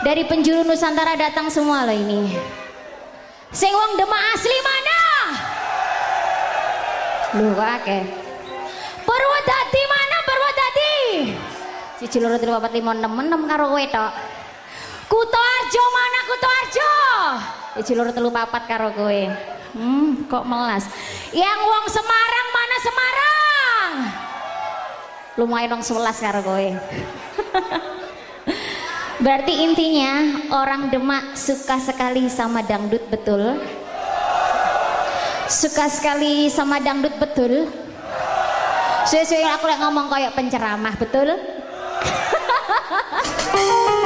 Dari penjuru Nusantara datang semua loh ini. Sing wong Demak asli mana? Lu kok akeh. Mana Purwodadi? Siji loro telu papat lima enam enam karo kowe tok. Kutoarjo mana Kutoarjo? Siji loro telu papat karo kowe. Hmm, kok melas. Yang wong Semarang mana Semarang? Lumayan wong 11 karo kowe. Berarti intinya orang Demak suka sekali sama dangdut betul? Suka sekali sama dangdut betul? Sesuai aku lagi ngomong kayak penceramah betul?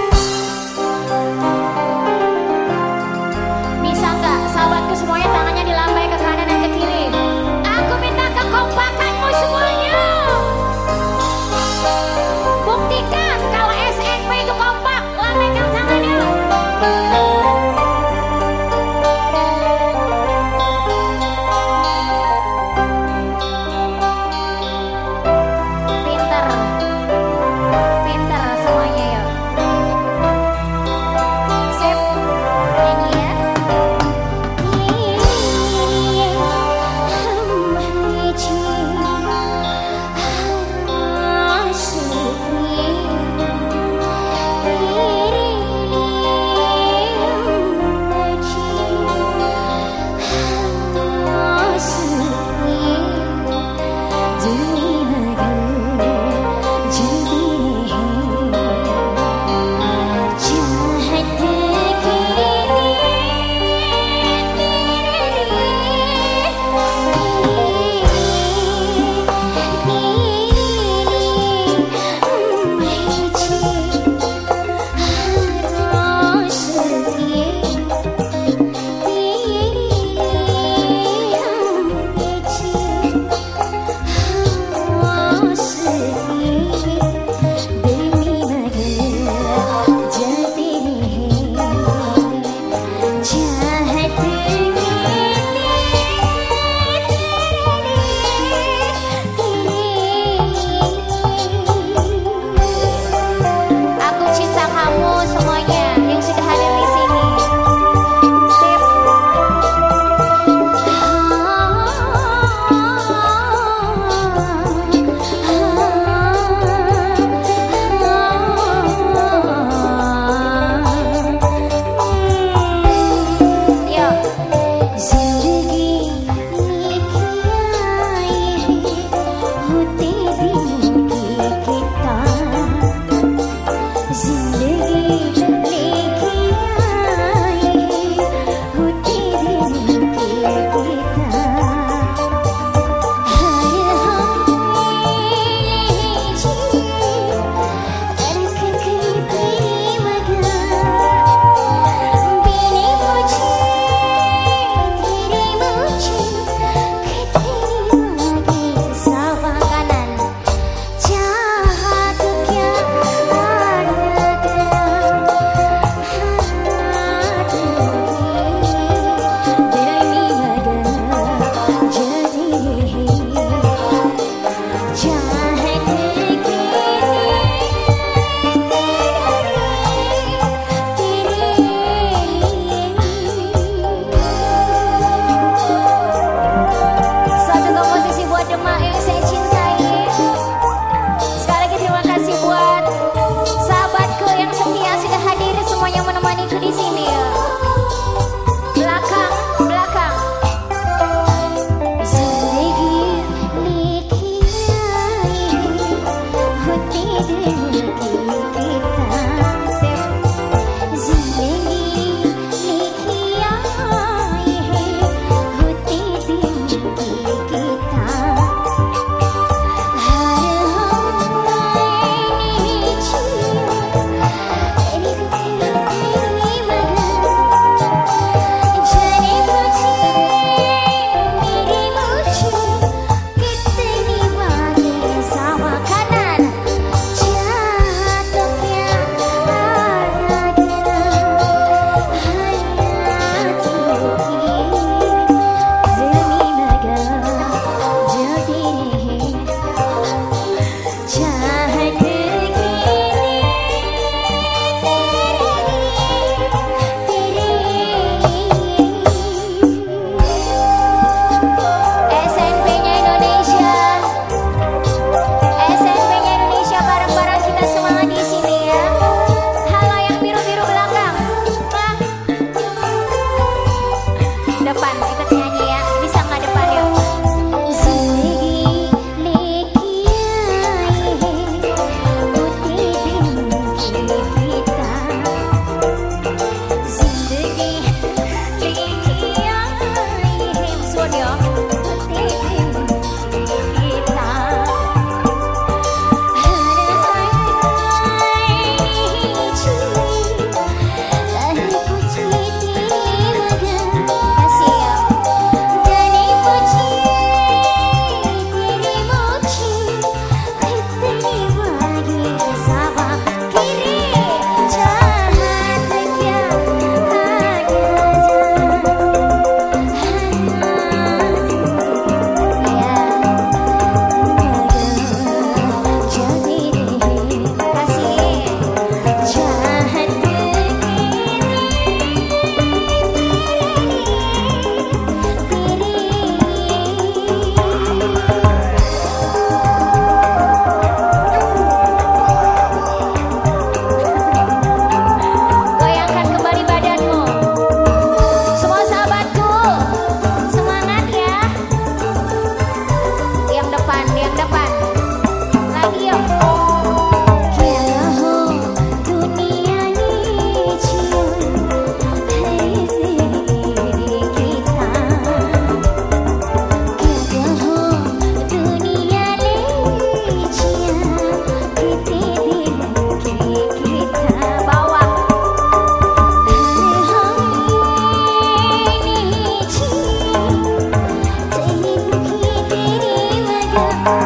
you.